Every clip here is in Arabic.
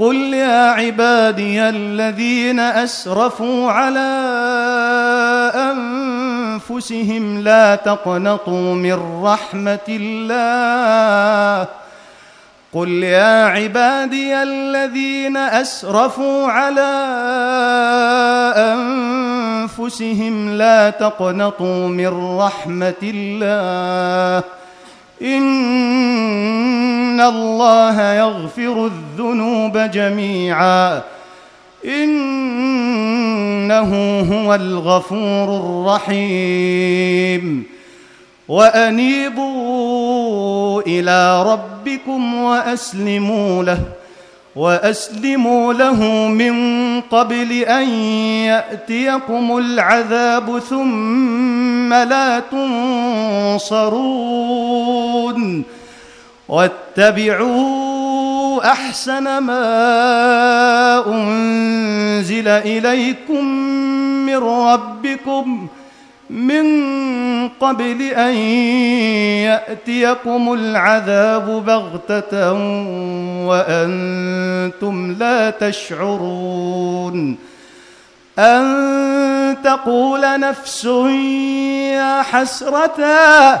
قل يا عبادي الذين اسرفوا على انفسهم لا تقنطوا من رحمه الله قل يا عبادي الذين اسرفوا على انفسهم لا تقنطوا من رحمه الله إن الله يغفر الذنوب جميعا. إنه هو الغفور الرحيم. وأنيبوا إلى ربكم وأسلموا له. وأسلموا له من قبل أن يأتيكم العذاب ثم لا تنصرون. واتبعوا أحسن ما أنزل إليكم من ربكم من قبل أن يأتيكم العذاب بغتة وأنتم لا تشعرون أن تقول نفس يا حسرتا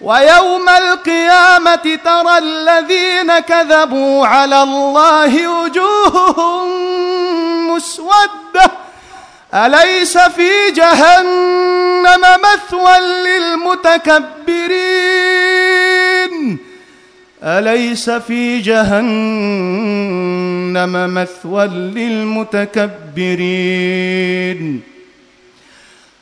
ويوم القيامة ترى الذين كذبوا على الله وجوههم مسودة. أليس في جهنم مثوى للمتكبرين؟ أليس في جهنم مثوى للمتكبرين؟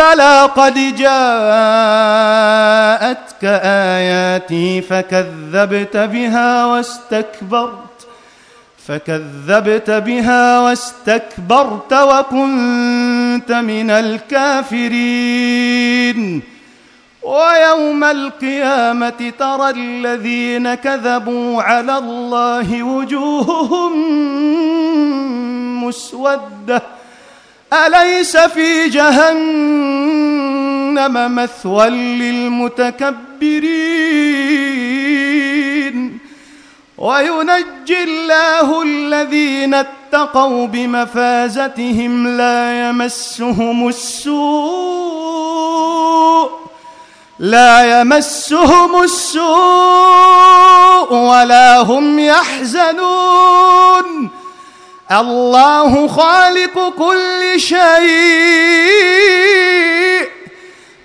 بلى قد جاءتك آياتي فكذبت بها واستكبرت فكذبت بها واستكبرت وكنت من الكافرين. ويوم القيامة ترى الذين كذبوا على الله وجوههم مسودة أليس في جهنم؟ مثوى للمتكبرين. وينجي الله الذين اتقوا بمفازتهم لا يمسهم السوء لا يمسهم السوء ولا هم يحزنون. الله خالق كل شيء.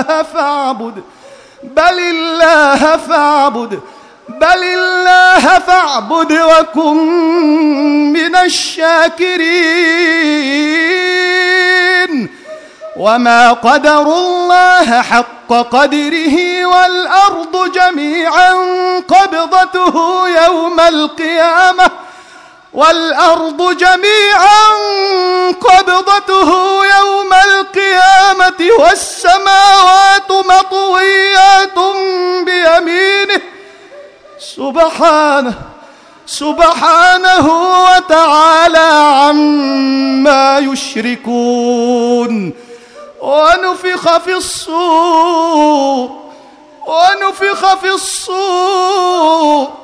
الله فاعبد. بل الله فاعبد. بل الله فاعبد وكن من الشاكرين. وما قدروا الله حق قدره والأرض جميعا قبضته يوم القيامة. والأرض جميعا قبضته يوم القيامة والسماوات مطويات بيمينه. سبحانه سبحانه وتعالى عما يشركون. ونفخ في الصور ونفخ في الصور.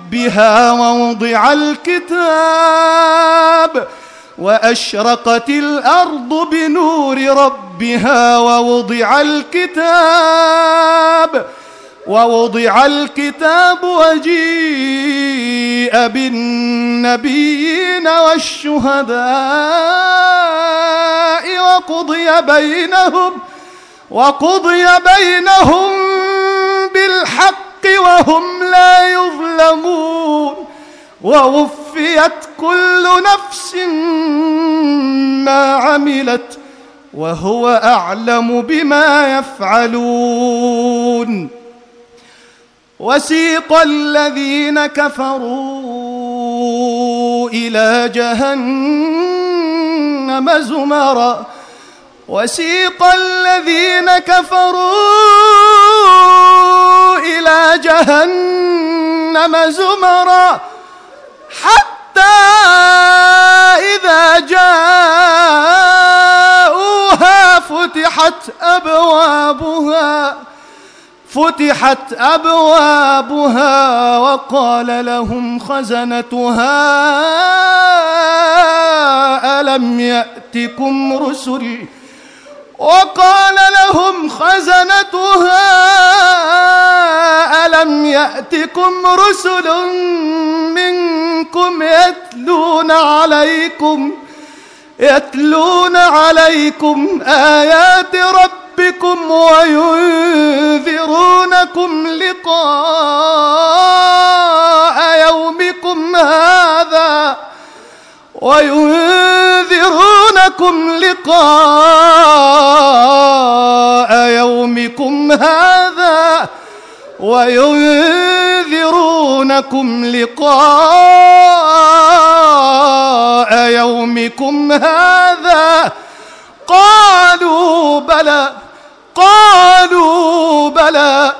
ربها ووضع الكتاب وأشرقت الأرض بنور ربها ووضع الكتاب ووضع الكتاب وجيء بالنبيين والشهداء وقضي بينهم وقضي بينهم ووفيت كل نفس ما عملت وهو أعلم بما يفعلون. وسيق الذين كفروا إلى جهنم زمرًا. وسيق الذين كفروا إلى جهنم زمرا. فتحت أبوابها فتحت أبوابها وقال لهم خزنتها ألم يأتكم رسل؟ وقال لهم خزنتها ألم يأتكم رسل منكم يتلون عليكم؟ يتلون عليكم آيات ربكم وينذرونكم لقاء يومكم هذا وينذرونكم لقاء يومكم هذا وينذرونكم لقاء يومكم هذا قالوا بلى قالوا بلى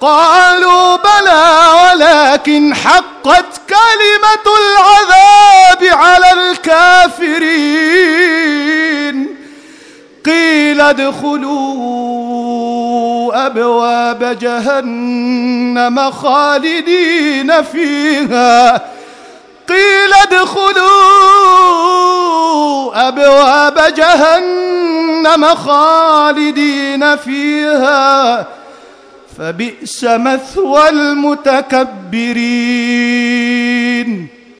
قالوا بلى ولكن حقت كلمة العذاب على الكافرين. قيل ادخلوا أبواب جهنم خالدين فيها. قيل ادخلوا أبواب جهنم خالدين فيها. فبئس مثوى المتكبرين.